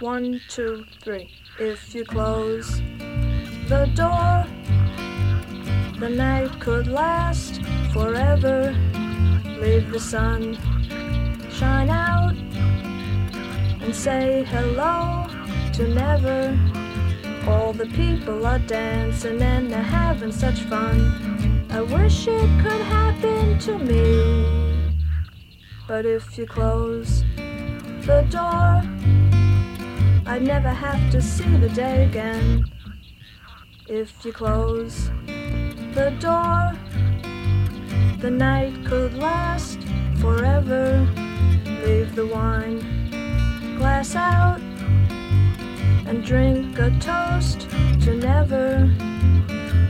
One, two, three. If you close the door, the night could last forever. Leave the sun shine out and say hello to never. All the people are dancing and they're having such fun. I wish it could happen to me. But if you close the door, I'd never have to see the day again. If you close the door, the night could last forever. Leave the wine glass out and drink a toast to never.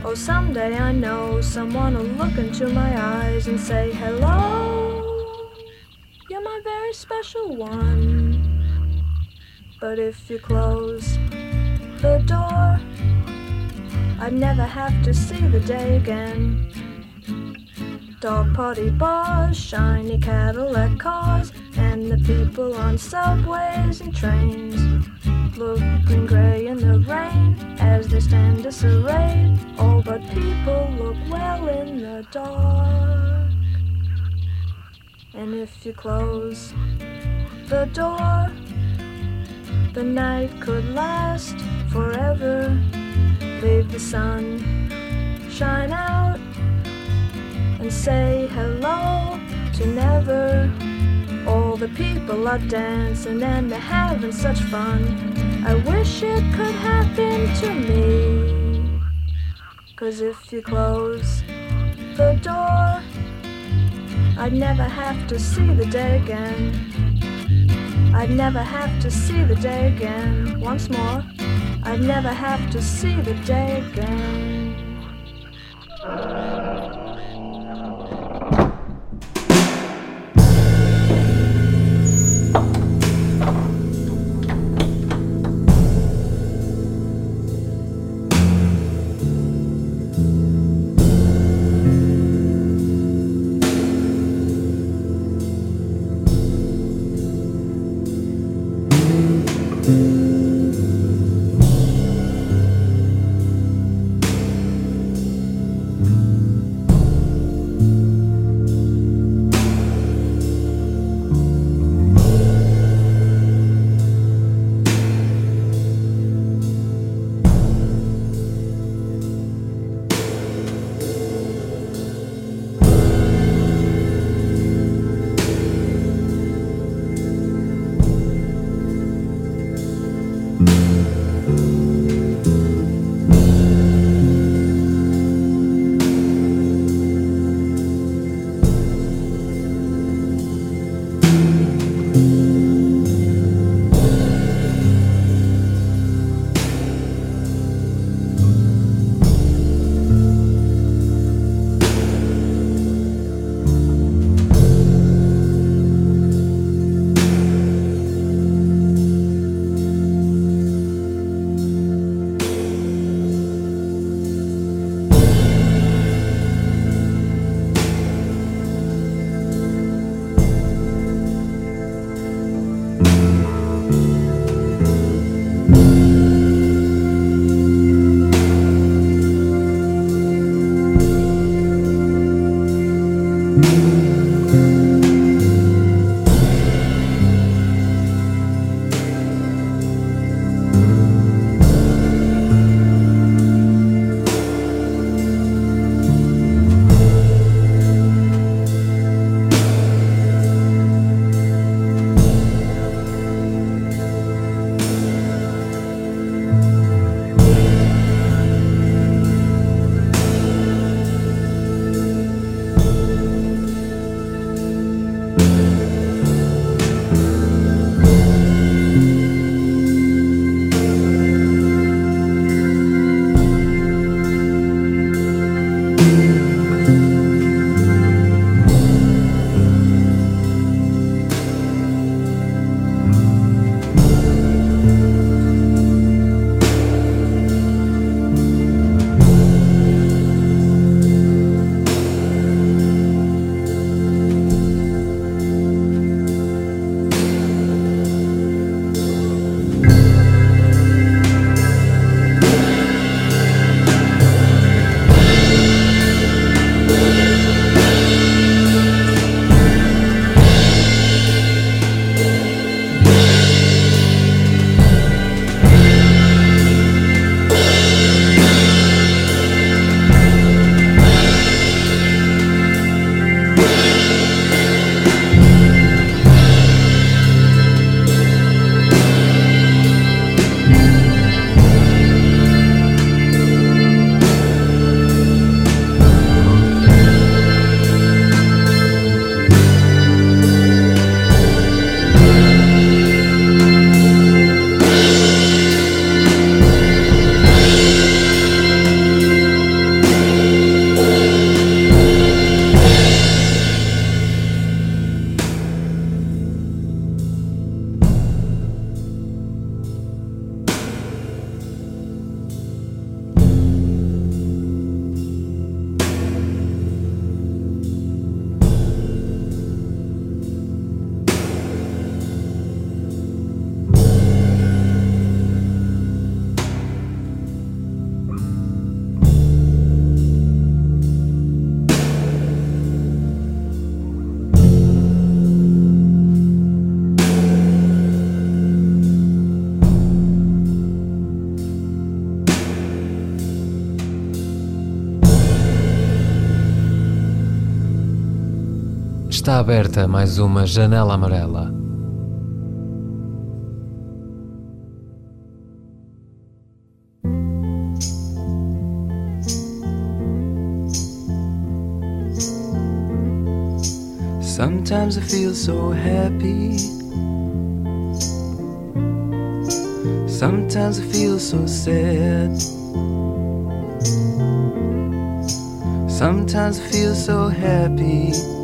Oh, someday I know someone will look into my eyes and say, Hello, you're my very special one. But if you close the door, I'd never have to see the day again. Dog party bars, shiny Cadillac cars, and the people on subways and trains. Looking gray in the rain as they stand disarrayed. Oh, but people look well in the dark. And if you close the door, the night could last forever. Leave the sun shine out and say hello to never. All the people are dancing and they're having such fun. I wish it could happen to me. Cause if you close the door, I'd never have to see the day again. I'd never have to see the day again. Once more, I'd never have to see the day again. Está aberta mais uma janela amarela. Sometimes I feel so happy. Sometimes I feel so sad. Sometimes I feel so happy.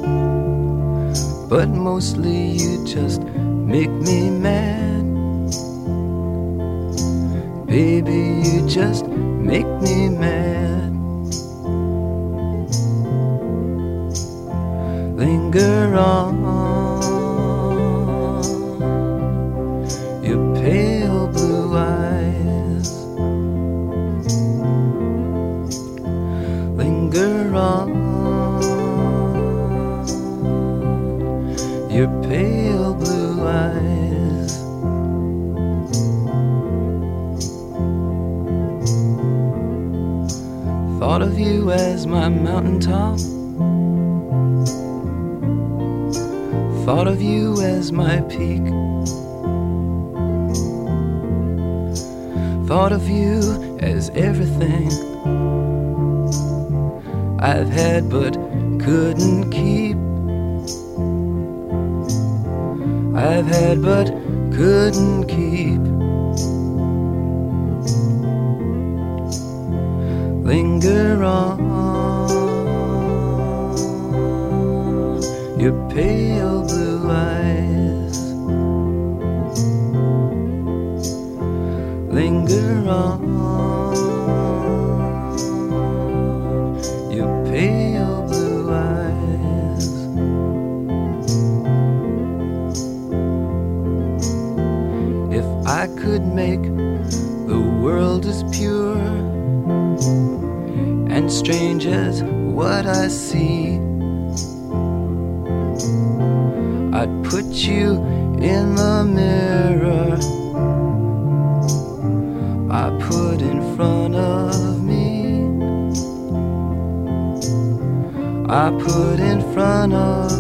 But mostly you just make me mad. Baby, you just make me mad. Linger on. Peak. Thought of you as everything I've had but couldn't keep. I've had but couldn't keep. Linger on your pale blue eyes. Linger on your pale blue eyes. If I could make the world as pure and strange as what I see, I'd put you in the mirror front of me. I put in front of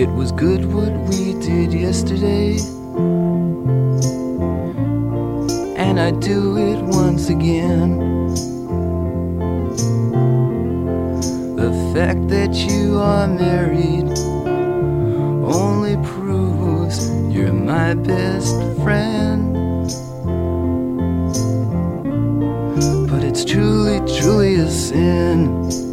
It was good what we did yesterday. And I do it once again. The fact that you are married only proves you're my best friend. But it's truly, truly a sin.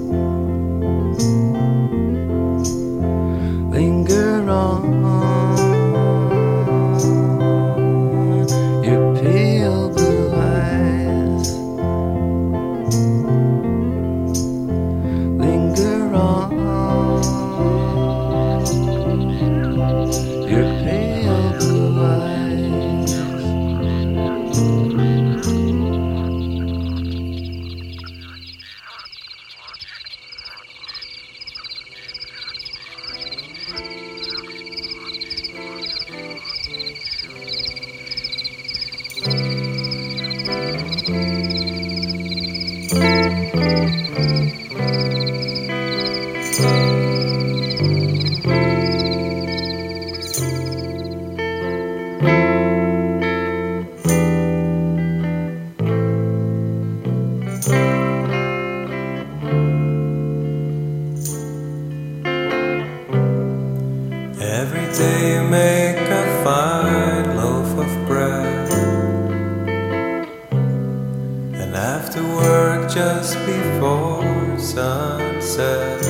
after work just before sunset.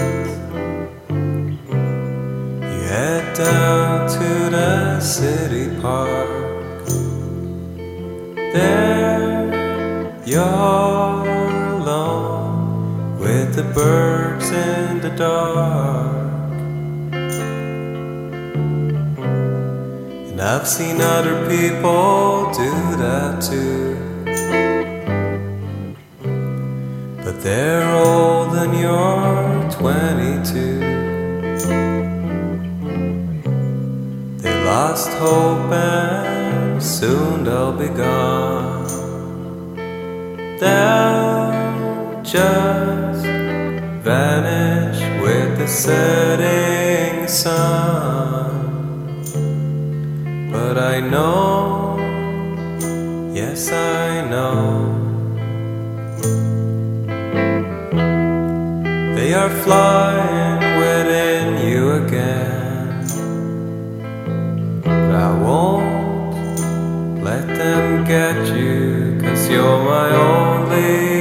You head down to the city park. There you're alone with the birds in the dark. And I've seen other people do that too. But they're old and you're 22. They lost hope and soon they'll be gone. They'll just vanish with the setting sun. But I know, yes, I know. They are flying within you again. But I won't let them get you, cause you're my only.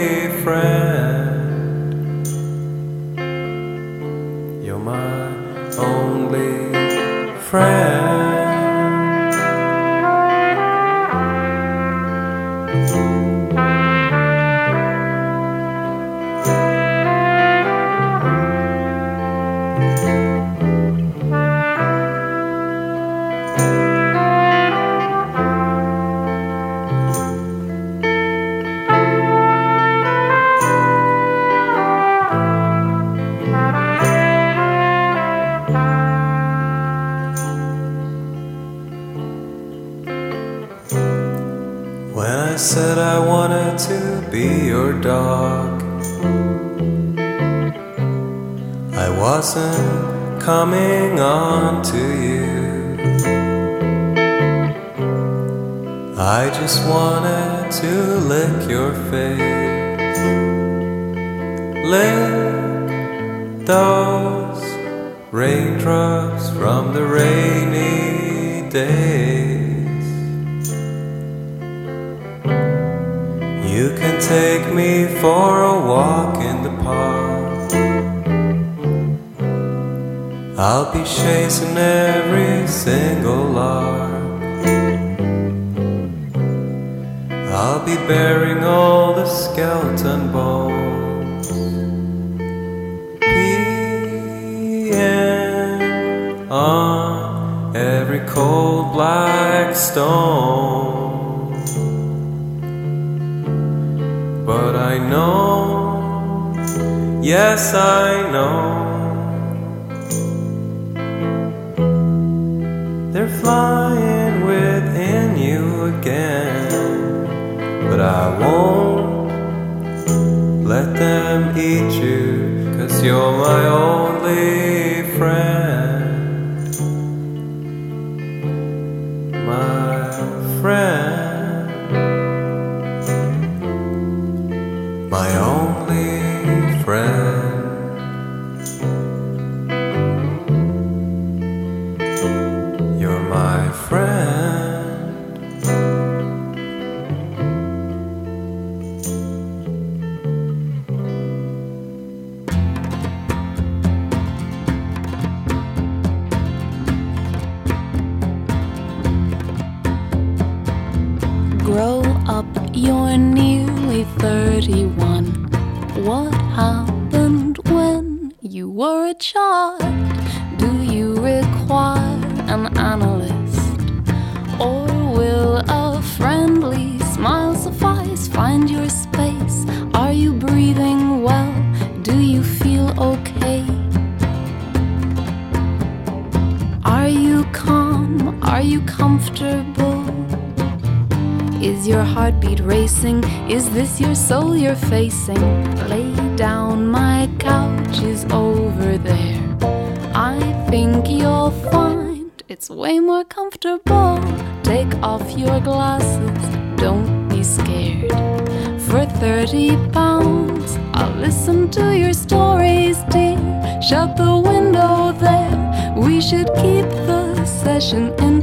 Let them eat you, cause you're my only friend.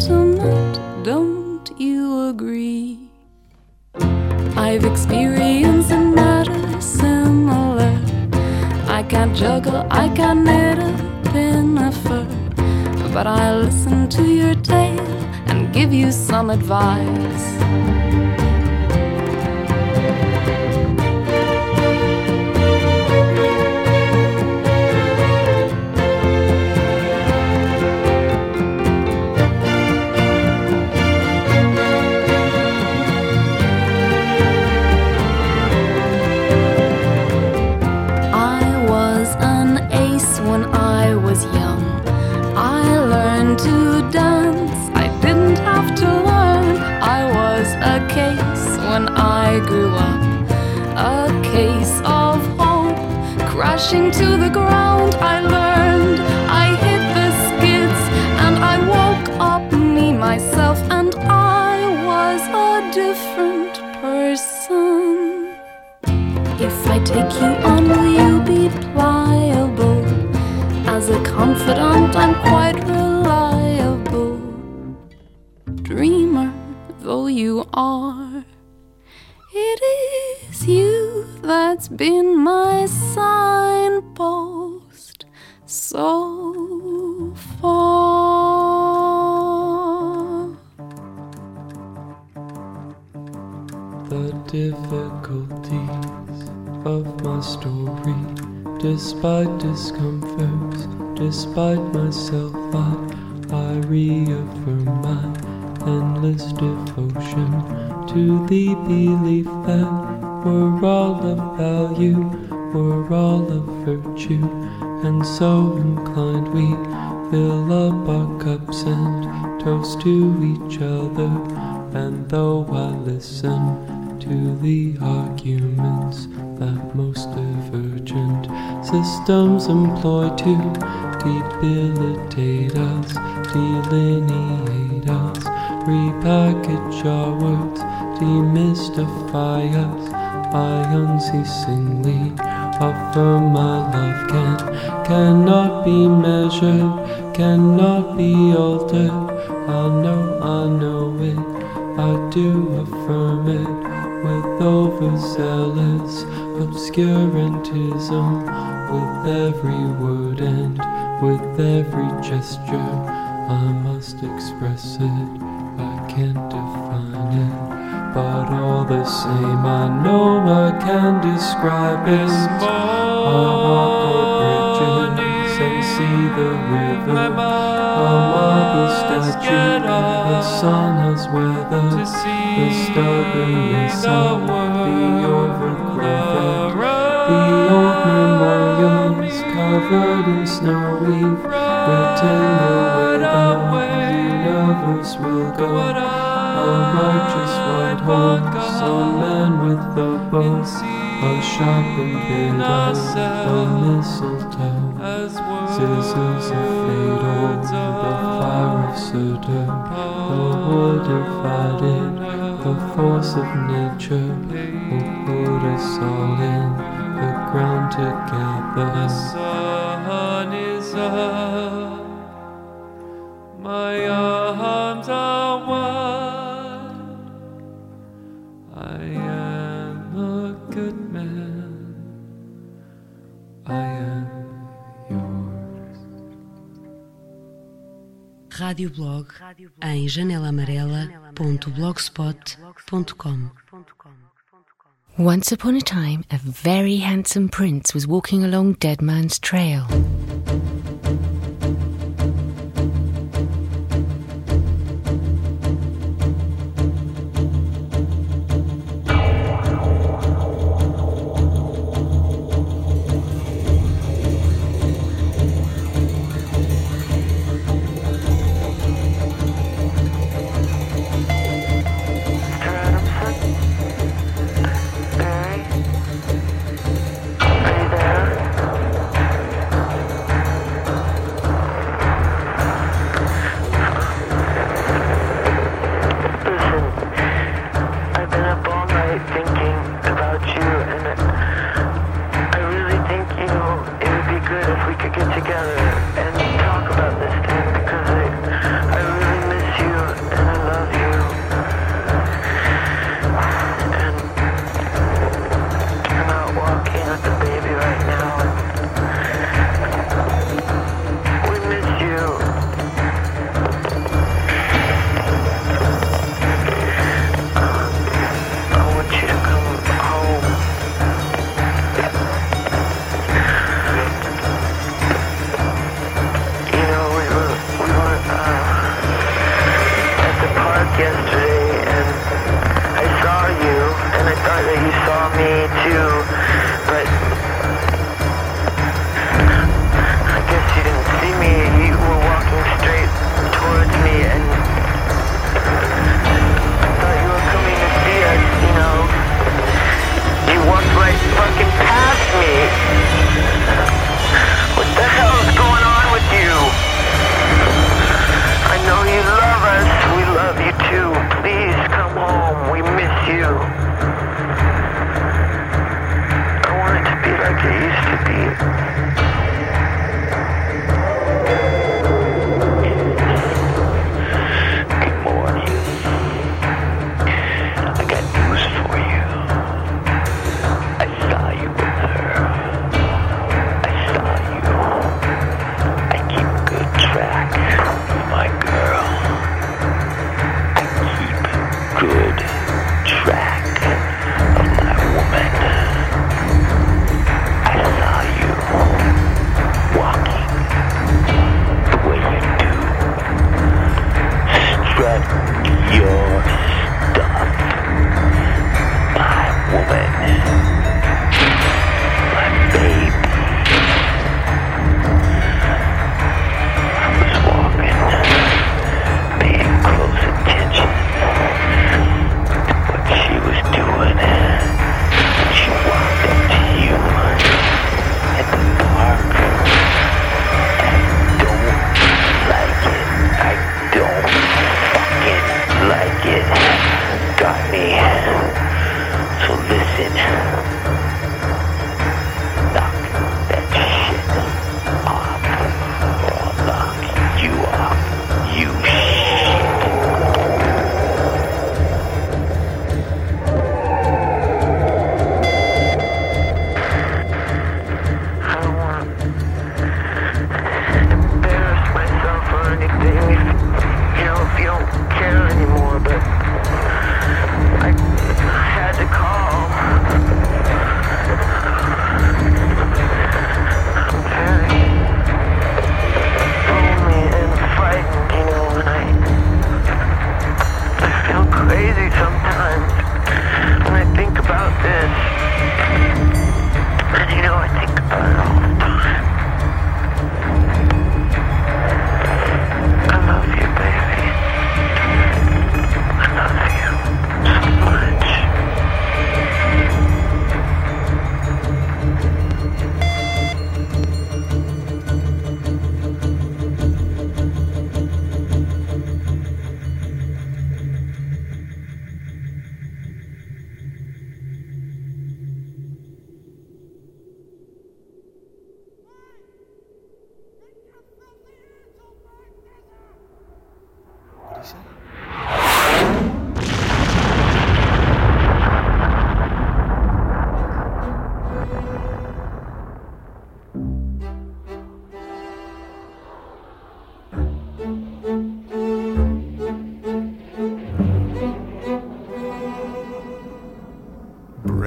Don't you agree? I've experienced a matter similar. I can't juggle, I can't knit a pin of fur. But I'll listen to your tale and give you some advice. I grew up, a case of hope. Crashing to the ground, I learned. I hit the skids and I woke up, me, myself, and I was a different person. If I take you on, will you be pliable? As a confidant, I'm quite reliable. Dreamer, though you are, it is you that's been my signpost so far. the difficulties of my story. Despite discomforts, despite myself, I, I reaffirm my endless devotion to the belief that we're all of value, we're all of virtue, and so inclined we fill up our cups and toast to each other. And though I listen to the arguments that most divergent systems employ to debilitate us, delineate us, repackage our words, demystify us, I unceasingly offer my love can cannot be measured, cannot be altered. I know, I know it. I do affirm it with overzealous obscurantism, with every word and with every gesture. I must express it, I can't but all the same, I know I can describe it. I walk over bridges and see the river. A marble statue, the sun has weathered the stubbornness of the overgrown The old memorials covered in snow we've written the way the universe will go. A righteous white horse, a man with a bow, a sharpened of a mistletoe. Scissors of fatal, the fire of Surtur, the wood divided, the force of nature will put us all in the ground together. The sun is up, Rádio Blog em janelaamarela.blogspot.com Once upon a time, a very handsome prince was walking along Dead Man's Trail.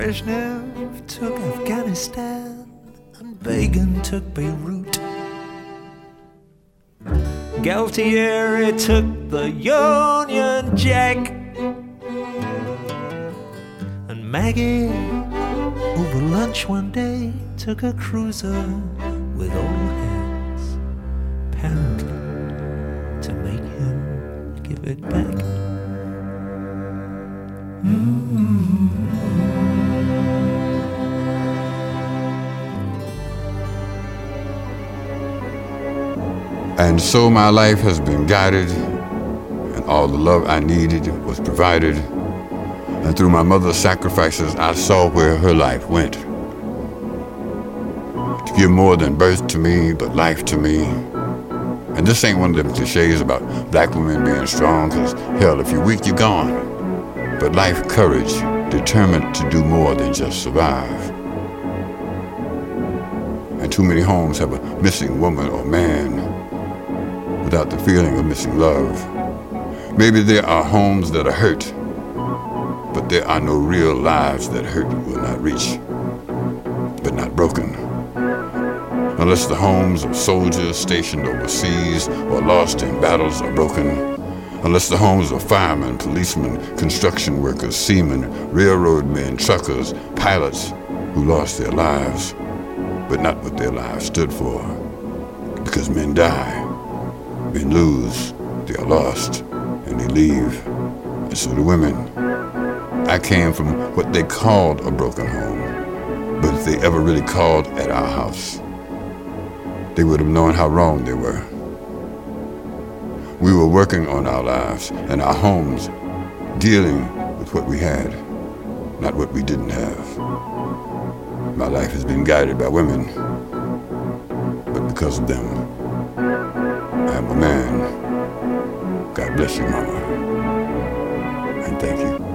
Brezhnev took Afghanistan and Begin took Beirut. Galtieri took the Union Jack. And Maggie, over lunch one day, took a cruiser with all hands, apparently to make him give it back. Mm-hmm. And so my life has been guided, and all the love I needed was provided. And through my mother's sacrifices, I saw where her life went. To give more than birth to me, but life to me. And this ain't one of them cliches about black women being strong, because hell, if you're weak, you're gone. But life courage, determined to do more than just survive. And too many homes have a missing woman or man without the feeling of missing love. Maybe there are homes that are hurt, but there are no real lives that hurt will not reach, but not broken. Unless the homes of soldiers stationed overseas or lost in battles are broken, unless the homes of firemen, policemen, construction workers, seamen, railroad men, truckers, pilots who lost their lives, but not what their lives stood for, because men die men lose, they are lost, and they leave. And so the women. I came from what they called a broken home, but if they ever really called at our house, they would have known how wrong they were. We were working on our lives and our homes, dealing with what we had, not what we didn't have. My life has been guided by women, but because of them, am a man. God bless you, Mama. And thank you. you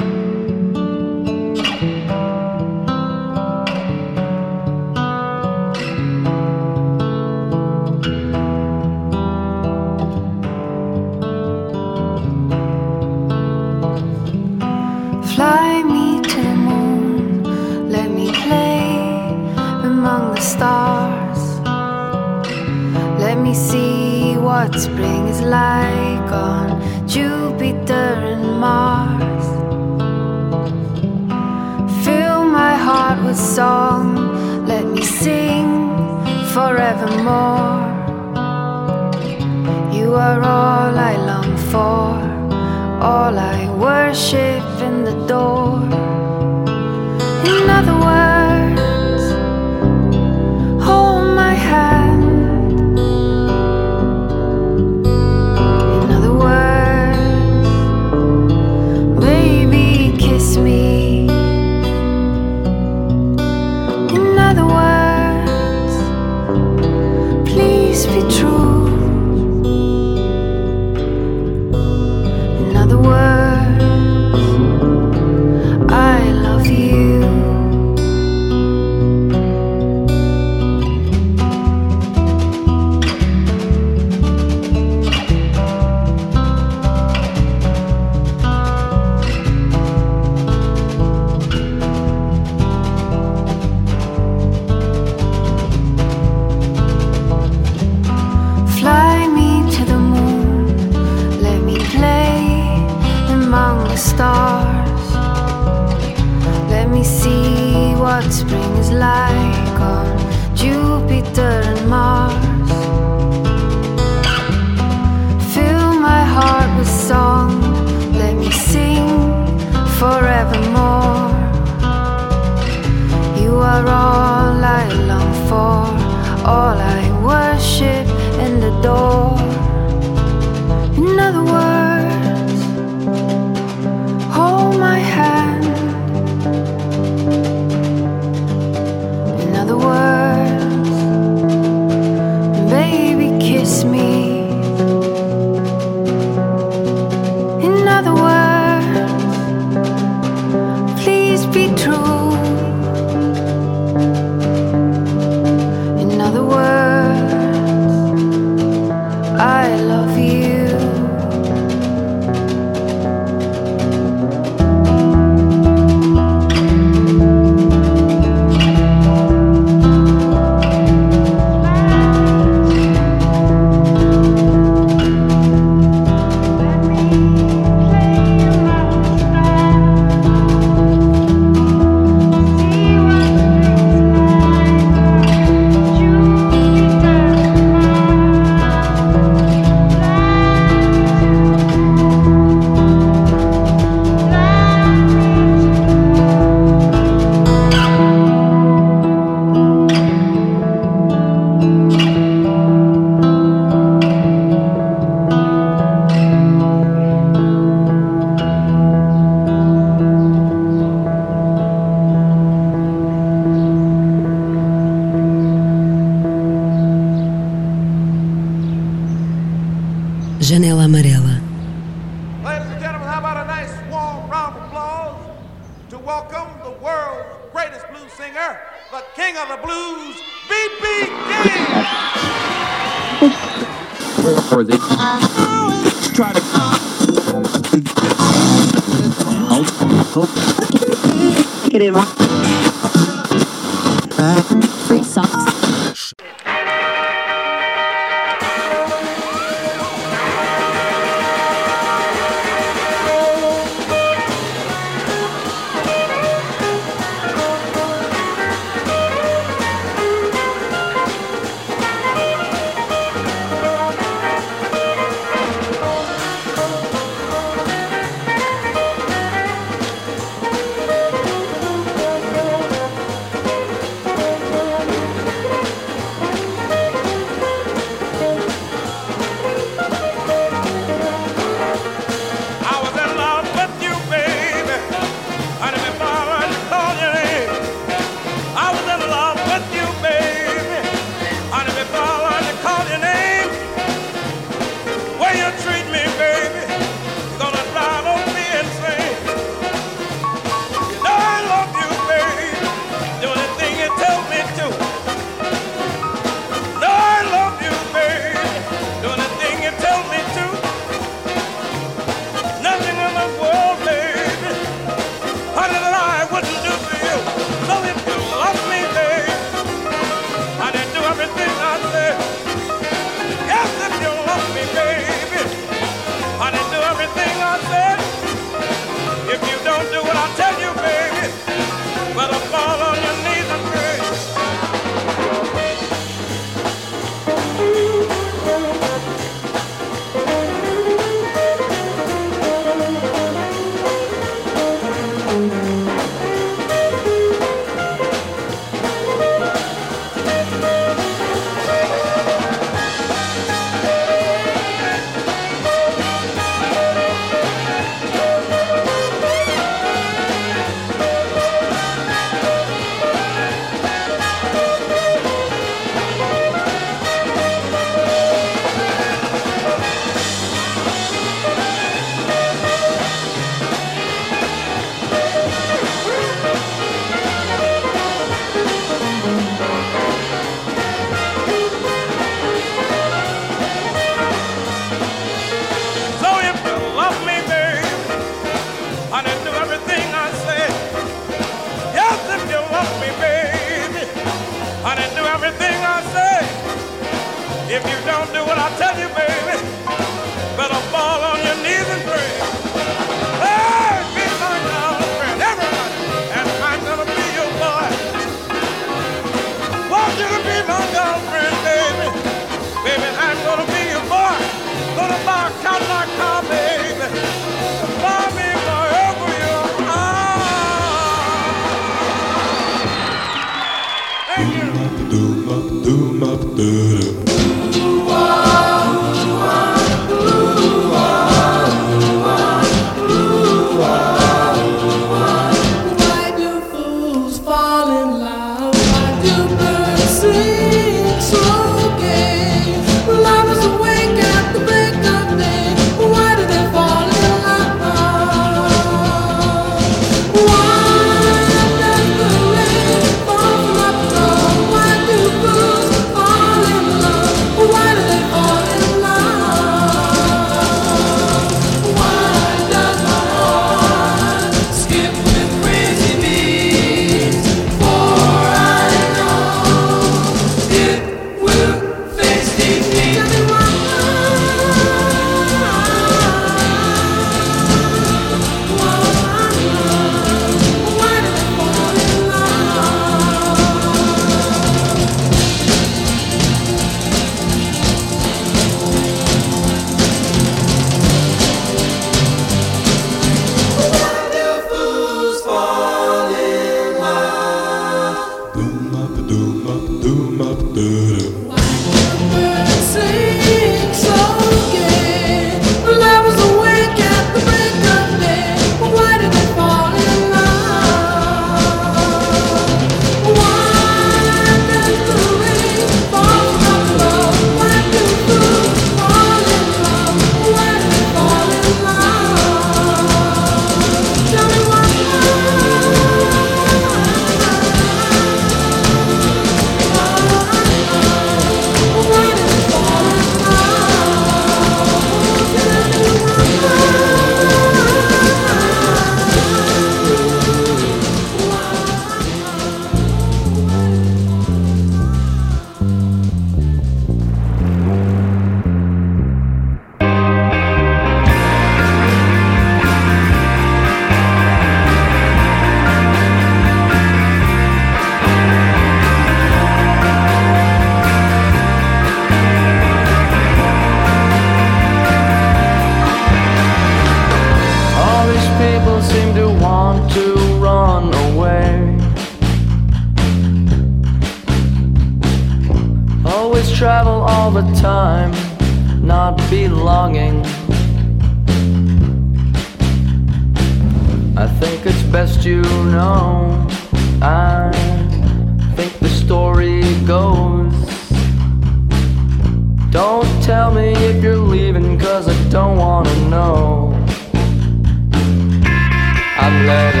should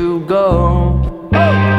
go.